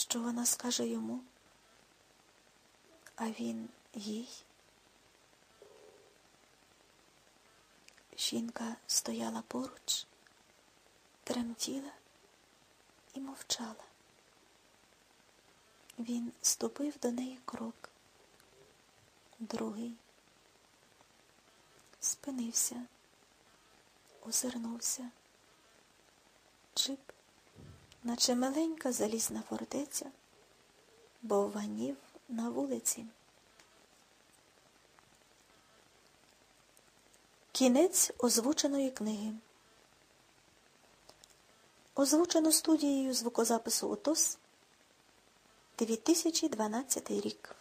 що вона скаже йому, а він їй. Жінка стояла поруч, тремтіла і мовчала. Він ступив до неї крок, другий, спинився, озирнувся. Джип, наче маленька залізна фортеця, бовванів на вулиці. Кінець озвученої книги. Озвучено студією звукозапису ОТОС 2012 рік.